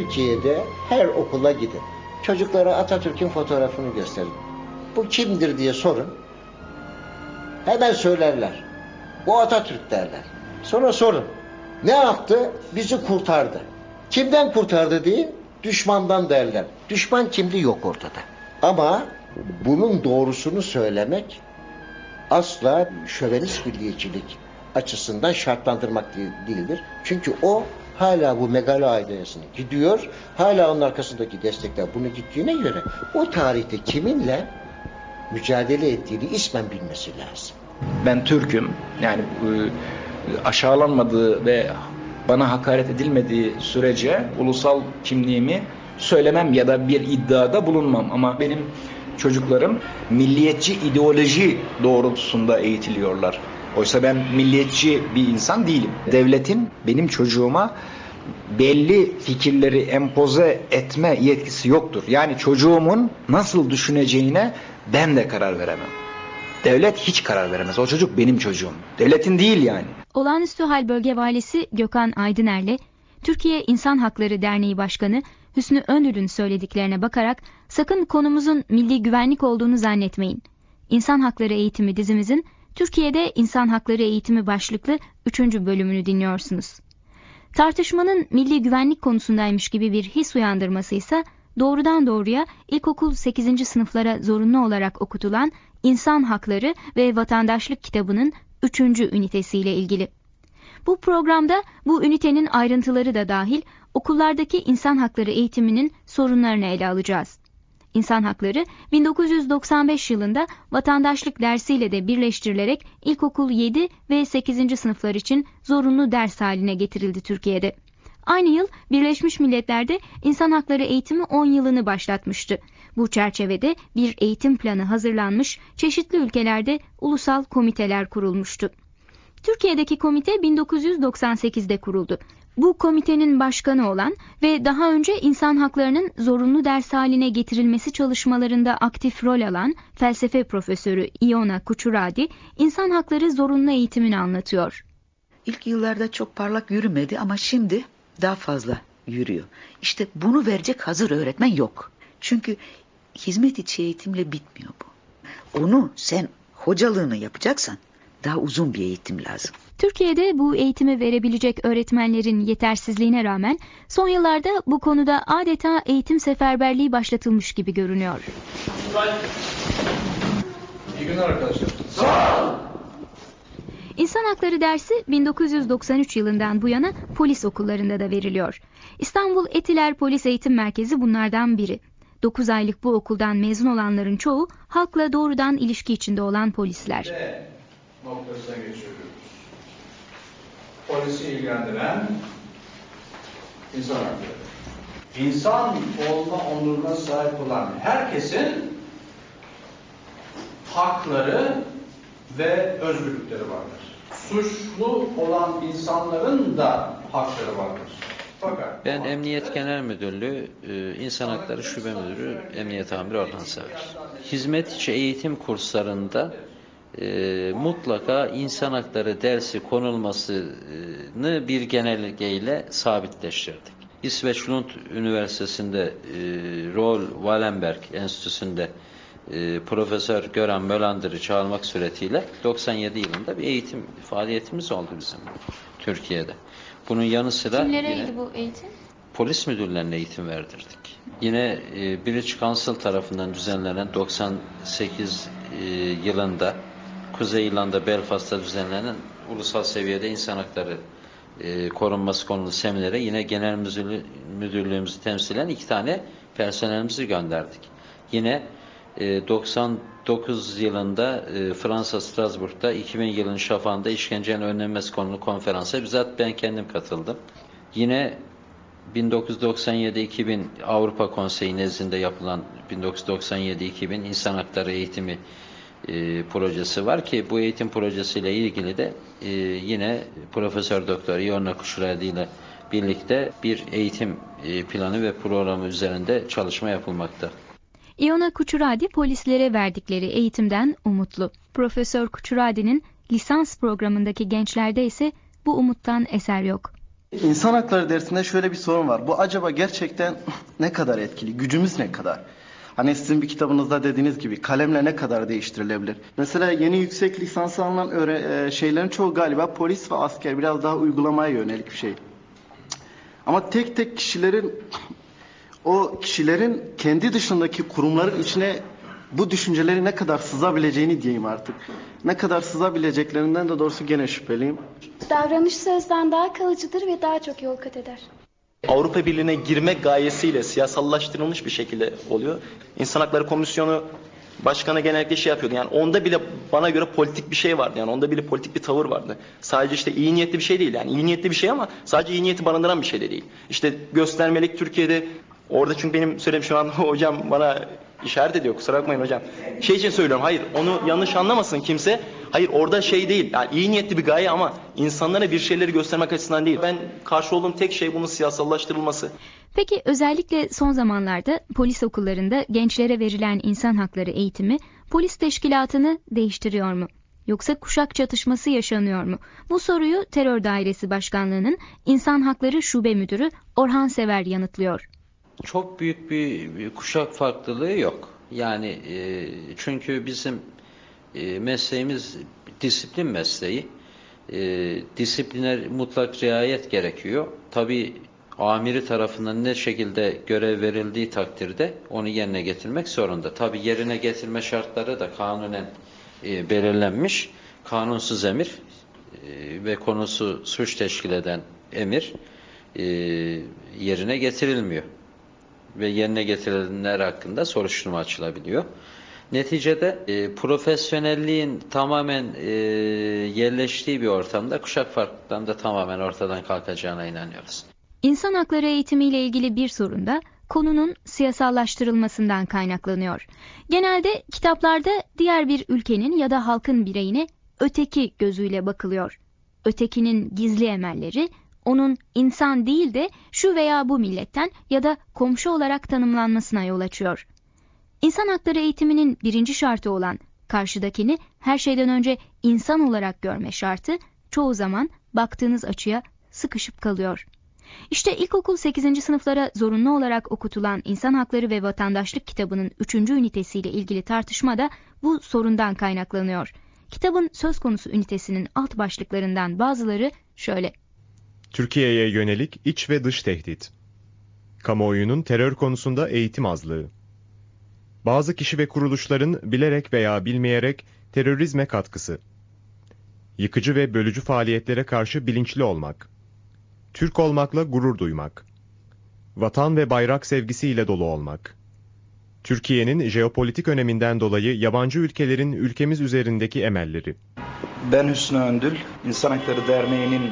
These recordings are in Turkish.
Türkiye'de her okula gidin. Çocuklara Atatürk'ün fotoğrafını gösterin. Bu kimdir diye sorun. Hemen söylerler. Bu Atatürk derler. Sonra sorun. Ne yaptı? Bizi kurtardı. Kimden kurtardı diye düşmandan derler. Düşman kimdi yok ortada. Ama bunun doğrusunu söylemek asla şövenist milliyetçilik açısından şartlandırmak değildir. Çünkü o hala bu megalo aidiyesine gidiyor. Hala onun arkasındaki destekler bunu gittiğine göre o tarihte kiminle mücadele ettiğini ismen bilmesi lazım. Ben Türk'üm. Yani e, aşağılanmadığı ve bana hakaret edilmediği sürece ulusal kimliğimi söylemem ya da bir iddiada bulunmam. Ama benim çocuklarım milliyetçi ideoloji doğrultusunda eğitiliyorlar. Oysa ben milliyetçi bir insan değilim. Devletin benim çocuğuma belli fikirleri empoze etme yetkisi yoktur. Yani çocuğumun nasıl düşüneceğine ben de karar veremem. Devlet hiç karar veremez. O çocuk benim çocuğum. Devletin değil yani. Olağanüstü Hal Bölge Valisi Gökhan Aydıner'le Türkiye İnsan Hakları Derneği Başkanı Hüsnü Öndül'ün söylediklerine bakarak sakın konumuzun milli güvenlik olduğunu zannetmeyin. İnsan Hakları Eğitimi dizimizin Türkiye'de İnsan Hakları Eğitimi başlıklı 3. bölümünü dinliyorsunuz. Tartışmanın milli güvenlik konusundaymış gibi bir his uyandırması ise doğrudan doğruya ilkokul 8. sınıflara zorunlu olarak okutulan İnsan Hakları ve Vatandaşlık kitabının 3. ünitesiyle ilgili. Bu programda bu ünitenin ayrıntıları da dahil okullardaki insan hakları eğitiminin sorunlarını ele alacağız. İnsan hakları 1995 yılında vatandaşlık dersiyle de birleştirilerek ilkokul 7 ve 8. sınıflar için zorunlu ders haline getirildi Türkiye'de. Aynı yıl Birleşmiş Milletler'de insan hakları eğitimi 10 yılını başlatmıştı. Bu çerçevede bir eğitim planı hazırlanmış, çeşitli ülkelerde ulusal komiteler kurulmuştu. Türkiye'deki komite 1998'de kuruldu. Bu komitenin başkanı olan ve daha önce insan haklarının zorunlu ders haline getirilmesi çalışmalarında aktif rol alan felsefe profesörü Iona Kuchuradi, insan hakları zorunlu eğitimini anlatıyor. İlk yıllarda çok parlak yürümedi ama şimdi daha fazla yürüyor. İşte bunu verecek hazır öğretmen yok. Çünkü hizmet içi eğitimle bitmiyor bu. Onu sen hocalığını yapacaksan daha uzun bir eğitim lazım. Türkiye'de bu eğitimi verebilecek öğretmenlerin yetersizliğine rağmen son yıllarda bu konuda adeta eğitim seferberliği başlatılmış gibi görünüyor. İyi günler arkadaşlar. Sağ ol. İnsan hakları dersi 1993 yılından bu yana polis okullarında da veriliyor. İstanbul Etiler Polis Eğitim Merkezi bunlardan biri. 9 aylık bu okuldan mezun olanların çoğu halkla doğrudan ilişki içinde olan polisler. Noktasına geçiyoruz. Polisi ilgilendiren insan hakları. İnsan olma onuruna sahip olan herkesin hakları ve özgürlükleri vardır. Suçlu olan insanların da hakları vardır. Fakat ben Emniyet Genel Müdürlüğü e, İnsan Hakları Şube Müdürü Emniyet Amiri Orhan Sever. Hizmet içi eğitim kurslarında e, mutlaka insan hakları dersi konulmasını bir genelgeyle sabitleştirdik. İsveç Lund Üniversitesi'nde e, Roll Wallenberg Enstitüsü'nde e, Profesör Göran Mölander'i çağırmak suretiyle 97 yılında bir eğitim faaliyetimiz oldu bizim Türkiye'de. Bunun yanı sıra Kimlereydi bu eğitim? Polis müdürlerine eğitim verdirdik. Yine e, British Council tarafından düzenlenen 98 e, yılında Kuzey İrlanda Belfast'ta düzenlenen ulusal seviyede insan hakları e, korunması konulu seminere yine genel müdürlüğümüzü temsilen iki tane personelimizi gönderdik. Yine e, 99 yılında e, Fransa Strasbourg'da 2000 yılın şafağında işkencenin önlenmesi konulu konferansa bizzat ben kendim katıldım. Yine 1997-2000 Avrupa Konseyi nezdinde yapılan 1997-2000 insan hakları eğitimi e, projesi var ki bu eğitim projesiyle ilgili de e, yine Profesör Doktor Ionna Kuşuradi ile birlikte bir eğitim e, planı ve programı üzerinde çalışma yapılmakta. Iona Kuchuradi polislere verdikleri eğitimden umutlu. Profesör Kuchuradi'nin lisans programındaki gençlerde ise bu umuttan eser yok. İnsan hakları dersinde şöyle bir sorun var. Bu acaba gerçekten ne kadar etkili? Gücümüz ne kadar? Hani sizin bir kitabınızda dediğiniz gibi kalemle ne kadar değiştirilebilir? Mesela yeni yüksek lisans alınan öğre, e, şeylerin çoğu galiba polis ve asker biraz daha uygulamaya yönelik bir şey. Ama tek tek kişilerin o kişilerin kendi dışındaki kurumların içine bu düşünceleri ne kadar sızabileceğini diyeyim artık. Ne kadar sızabileceklerinden de doğrusu gene şüpheliyim. Davranış sözden daha kalıcıdır ve daha çok yol kat eder. Avrupa Birliği'ne girme gayesiyle siyasallaştırılmış bir şekilde oluyor. İnsan Hakları Komisyonu Başkanı genellikle şey yapıyordu. Yani onda bile bana göre politik bir şey vardı. Yani onda bile politik bir tavır vardı. Sadece işte iyi niyetli bir şey değil. Yani iyi niyetli bir şey ama sadece iyi niyeti barındıran bir şey de değil. İşte göstermelik Türkiye'de orada çünkü benim söylediğim şu an hocam bana işaret ediyor. Kusura bakmayın hocam. Şey için söylüyorum. Hayır onu yanlış anlamasın kimse. Hayır orada şey değil. Yani iyi niyetli bir gaye ama insanlara bir şeyleri göstermek açısından değil. Ben karşı olduğum tek şey bunun siyasallaştırılması. Peki özellikle son zamanlarda polis okullarında gençlere verilen insan hakları eğitimi polis teşkilatını değiştiriyor mu? Yoksa kuşak çatışması yaşanıyor mu? Bu soruyu Terör Dairesi Başkanlığı'nın İnsan Hakları Şube Müdürü Orhan Sever yanıtlıyor. Çok büyük bir, bir kuşak farklılığı yok. Yani e, çünkü bizim e, mesleğimiz disiplin mesleği. E, disipline mutlak riayet gerekiyor. Tabi amiri tarafından ne şekilde görev verildiği takdirde onu yerine getirmek zorunda. Tabi yerine getirme şartları da kanunen e, belirlenmiş. Kanunsuz emir e, ve konusu suç teşkil eden emir e, yerine getirilmiyor. Ve yerine getirilenler hakkında soruşturma açılabiliyor. Neticede e, profesyonelliğin tamamen e, yerleştiği bir ortamda kuşak farklılıklarının da tamamen ortadan kalkacağına inanıyoruz. İnsan hakları eğitimiyle ilgili bir sorun da konunun siyasallaştırılmasından kaynaklanıyor. Genelde kitaplarda diğer bir ülkenin ya da halkın bireyine öteki gözüyle bakılıyor. Ötekinin gizli emelleri onun insan değil de şu veya bu milletten ya da komşu olarak tanımlanmasına yol açıyor. İnsan hakları eğitiminin birinci şartı olan karşıdakini her şeyden önce insan olarak görme şartı çoğu zaman baktığınız açıya sıkışıp kalıyor. İşte ilkokul 8. sınıflara zorunlu olarak okutulan İnsan Hakları ve Vatandaşlık kitabının 3. ünitesiyle ilgili tartışma da bu sorundan kaynaklanıyor. Kitabın söz konusu ünitesinin alt başlıklarından bazıları şöyle. Türkiye'ye yönelik iç ve dış tehdit. Kamuoyunun terör konusunda eğitim azlığı. Bazı kişi ve kuruluşların bilerek veya bilmeyerek terörizme katkısı. Yıkıcı ve bölücü faaliyetlere karşı bilinçli olmak. Türk olmakla gurur duymak. Vatan ve bayrak sevgisiyle dolu olmak. Türkiye'nin jeopolitik öneminden dolayı yabancı ülkelerin ülkemiz üzerindeki emelleri. Ben Hüsnü Öndül, İnsan Hakları Derneği'nin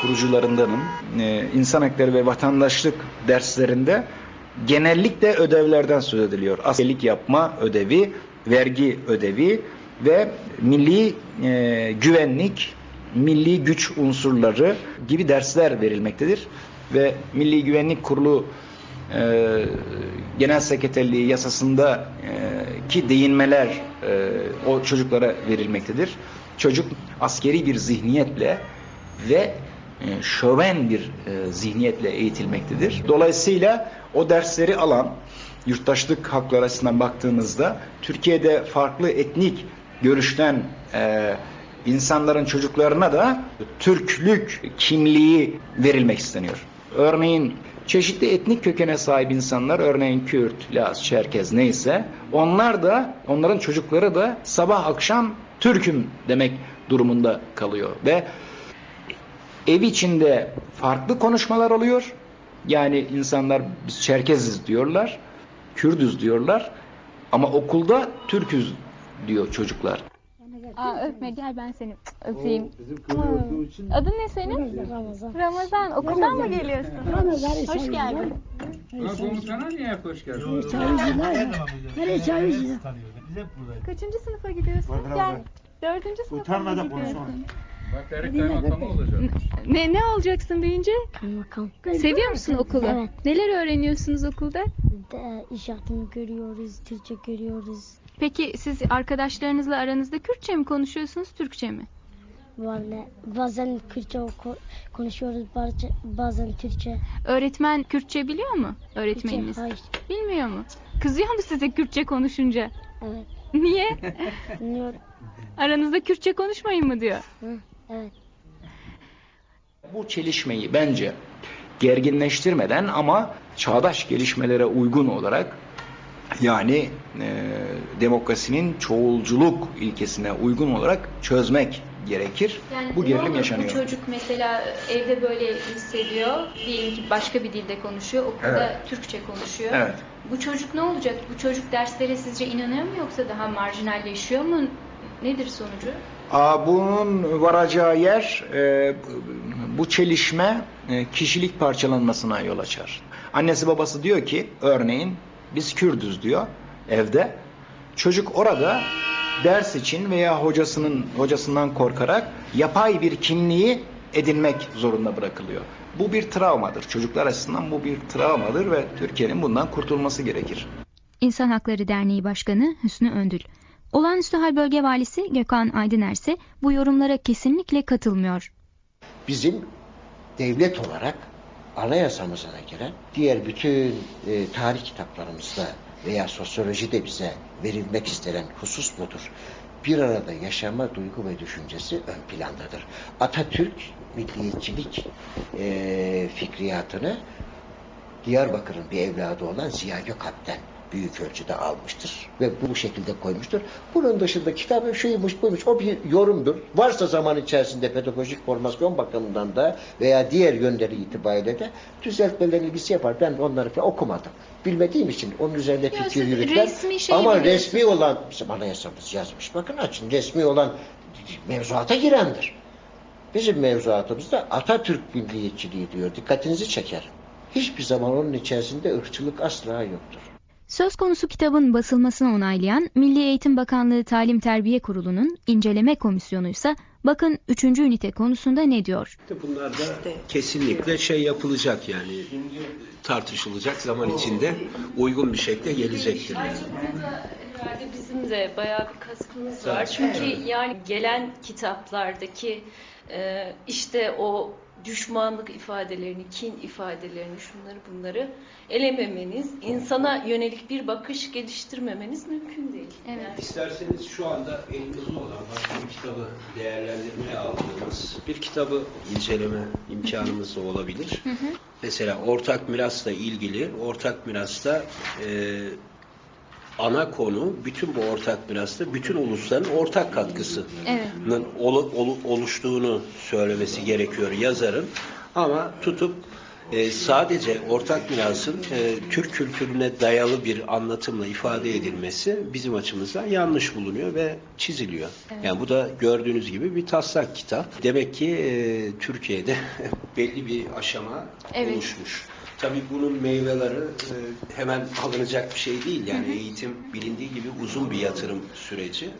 kurucularındanım. Ee, İnsan Hakları ve Vatandaşlık derslerinde genellikle ödevlerden söz ediliyor. Askerlik yapma ödevi, vergi ödevi ve milli e, güvenlik, milli güç unsurları gibi dersler verilmektedir. Ve Milli Güvenlik Kurulu e, Genel Sekreterliği yasasında e, ki değinmeler e, o çocuklara verilmektedir. Çocuk askeri bir zihniyetle ve e, şöven bir e, zihniyetle eğitilmektedir. Dolayısıyla o dersleri alan yurttaşlık hakları açısından baktığımızda Türkiye'de farklı etnik görüşten e, insanların çocuklarına da Türklük kimliği verilmek isteniyor. Örneğin çeşitli etnik kökene sahip insanlar, örneğin Kürt, Laz, Çerkez neyse, onlar da, onların çocukları da sabah akşam Türk'üm demek durumunda kalıyor. Ve ev içinde farklı konuşmalar oluyor. Yani insanlar biz Çerkeziz diyorlar, Kürdüz diyorlar ama okulda Türküz diyor çocuklar. Aa öpme gel ben seni öpeyim. Aa, adın ne senin? Ramazan. Ramazan okuldan mı geliyorsun? Ramazan. Hoş geldin. Komutana niye hoş geldin? Nereye çağırıyorsun? Kaçıncı sınıfa gidiyorsun? Gel. Dördüncü sınıfa Utanma da konuşma. Gidiyorsun? Bak Erik kaymakam olacak. Ne, ne olacaksın büyüyünce? Kaymakam. Seviyor musun okulu? Evet. Neler öğreniyorsunuz okulda? De, iş hayatını görüyoruz, Türkçe görüyoruz. Peki siz arkadaşlarınızla aranızda Kürtçe mi konuşuyorsunuz, Türkçe mi? Böyle bazen Kürtçe oku- konuşuyoruz, bazen, bazen Türkçe. Öğretmen Kürtçe biliyor mu? Öğretmeniniz. Hayır. Bilmiyor mu? Kızıyor mu size Kürtçe konuşunca? Evet. Niye? Bilmiyorum. Aranızda Kürtçe konuşmayın mı diyor. Hı, evet. Bu çelişmeyi bence gerginleştirmeden ama çağdaş gelişmelere uygun olarak yani e, demokrasinin çoğulculuk ilkesine uygun olarak çözmek gerekir. Yani bu gerilim olur yaşanıyor. Bu çocuk mesela evde böyle hissediyor. Diyelim ki başka bir dilde konuşuyor. Okulda Evet. Türkçe konuşuyor. Evet. Bu çocuk ne olacak? Bu çocuk derslere sizce inanıyor mu yoksa daha marjinalleşiyor mu? Nedir sonucu? Aa, bunun varacağı yer e, bu çelişme e, kişilik parçalanmasına yol açar. Annesi babası diyor ki örneğin biz Kürdüz diyor evde. Çocuk orada ders için veya hocasının hocasından korkarak yapay bir kimliği edinmek zorunda bırakılıyor. Bu bir travmadır. Çocuklar açısından bu bir travmadır ve Türkiye'nin bundan kurtulması gerekir. İnsan Hakları Derneği Başkanı Hüsnü Öndül. Olağanüstü Hal Bölge Valisi Gökhan Aydıner ise bu yorumlara kesinlikle katılmıyor. Bizim devlet olarak anayasamıza da giren diğer bütün e, tarih kitaplarımızda veya sosyolojide bize verilmek istenen husus budur. Bir arada yaşama duygu ve düşüncesi ön plandadır. Atatürk milliyetçilik e, fikriyatını Diyarbakır'ın bir evladı olan Ziya Gökalp'ten büyük ölçüde almıştır ve bu şekilde koymuştur. Bunun dışında kitabı şuymuş buymuş o bir yorumdur. Varsa zaman içerisinde pedagojik formasyon bakımından da veya diğer yönleri itibariyle de düzeltmelerini ilgisi yapar. Ben onları falan okumadım. Bilmediğim için onun üzerinde Ya fikir yürütmem. resmi şeyi Ama resmi olan bizim anayasamız yazmış. Bakın açın resmi olan mevzuata girendir. Bizim mevzuatımızda Atatürk milliyetçiliği diyor. Dikkatinizi çeker. Hiçbir zaman onun içerisinde ırkçılık asla yoktur. Söz konusu kitabın basılmasını onaylayan Milli Eğitim Bakanlığı Talim Terbiye Kurulu'nun inceleme komisyonu ise bakın 3. ünite konusunda ne diyor? Bunlar da kesinlikle şey yapılacak yani tartışılacak zaman içinde uygun bir şekilde gelecektir. Yani. Herhalde bizim de bayağı bir kaskımız var. Çünkü yani gelen kitaplardaki e, işte o düşmanlık ifadelerini, kin ifadelerini, şunları bunları elememeniz, insana yönelik bir bakış geliştirmemeniz mümkün değil. Evet. İsterseniz şu anda elimizde olan başka bir kitabı değerlendirmeye aldığımız bir kitabı inceleme imkanımız da olabilir. Mesela ortak mirasla ilgili, ortak mirasta e, ana konu bütün bu ortak mirasta bütün ulusların ortak katkısının Evet. olu- olu- oluştuğunu söylemesi gerekiyor yazarın. Ama tutup e, sadece ortak mirasın e, Türk kültürüne dayalı bir anlatımla ifade edilmesi bizim açımızdan yanlış bulunuyor ve çiziliyor. Yani bu da gördüğünüz gibi bir taslak kitap. Demek ki e, Türkiye'de belli bir aşama Evet. oluşmuş. Tabii bunun meyveleri e, hemen alınacak bir şey değil. Yani eğitim bilindiği gibi uzun bir yatırım süreci.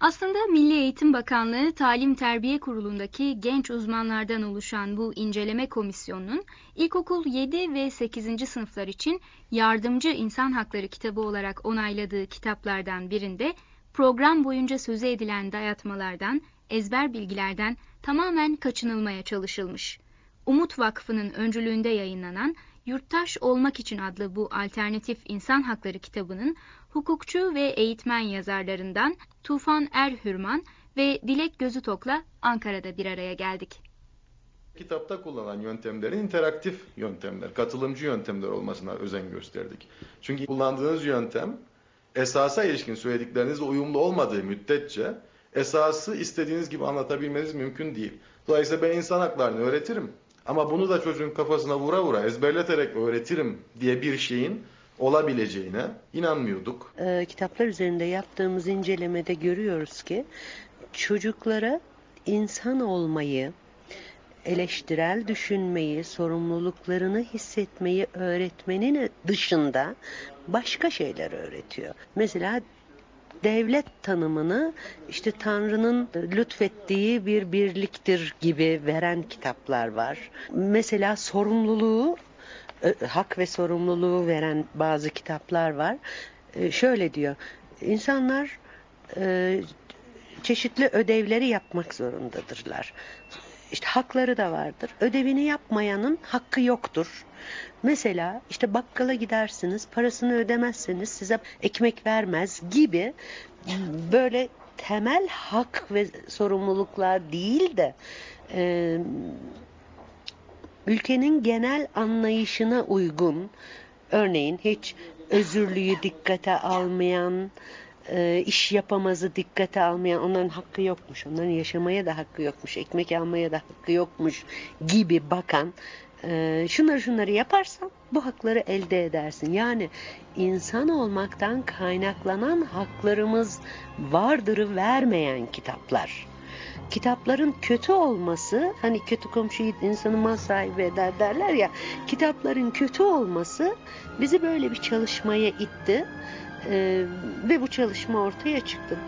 Aslında Milli Eğitim Bakanlığı Talim Terbiye Kurulu'ndaki genç uzmanlardan oluşan bu inceleme komisyonunun ilkokul 7 ve 8. sınıflar için yardımcı insan hakları kitabı olarak onayladığı kitaplardan birinde program boyunca sözü edilen dayatmalardan, ezber bilgilerden tamamen kaçınılmaya çalışılmış. Umut Vakfı'nın öncülüğünde yayınlanan Yurttaş Olmak için adlı bu alternatif insan hakları kitabının hukukçu ve eğitmen yazarlarından Tufan Erhürman ve Dilek Gözütok'la Ankara'da bir araya geldik. Kitapta kullanılan yöntemlerin interaktif yöntemler, katılımcı yöntemler olmasına özen gösterdik. Çünkü kullandığınız yöntem esasa ilişkin söylediklerinizle uyumlu olmadığı müddetçe esası istediğiniz gibi anlatabilmeniz mümkün değil. Dolayısıyla ben insan haklarını öğretirim ama bunu da çocuğun kafasına vura vura ezberleterek öğretirim diye bir şeyin olabileceğine inanmıyorduk. e, kitaplar üzerinde yaptığımız incelemede görüyoruz ki çocuklara insan olmayı, eleştirel düşünmeyi, sorumluluklarını hissetmeyi öğretmenin dışında başka şeyler öğretiyor. Mesela devlet tanımını işte Tanrı'nın lütfettiği bir birliktir gibi veren kitaplar var. Mesela sorumluluğu e, hak ve sorumluluğu veren bazı kitaplar var. E, şöyle diyor, insanlar e, çeşitli ödevleri yapmak zorundadırlar. İşte hakları da vardır. Ödevini yapmayanın hakkı yoktur. Mesela işte bakkala gidersiniz, parasını ödemezseniz size ekmek vermez gibi böyle temel hak ve sorumluluklar değil de e, ülkenin genel anlayışına uygun, örneğin hiç özürlüyü dikkate almayan, e, iş yapamazı dikkate almayan onların hakkı yokmuş. Onların yaşamaya da hakkı yokmuş. Ekmek almaya da hakkı yokmuş gibi bakan e, şunları şunları yaparsan bu hakları elde edersin. Yani insan olmaktan kaynaklanan haklarımız vardırı vermeyen kitaplar. Kitapların kötü olması, hani kötü komşuyu insanı mal sahibi eder derler ya, kitapların kötü olması bizi böyle bir çalışmaya itti. Ve bu çalışma ortaya çıktı.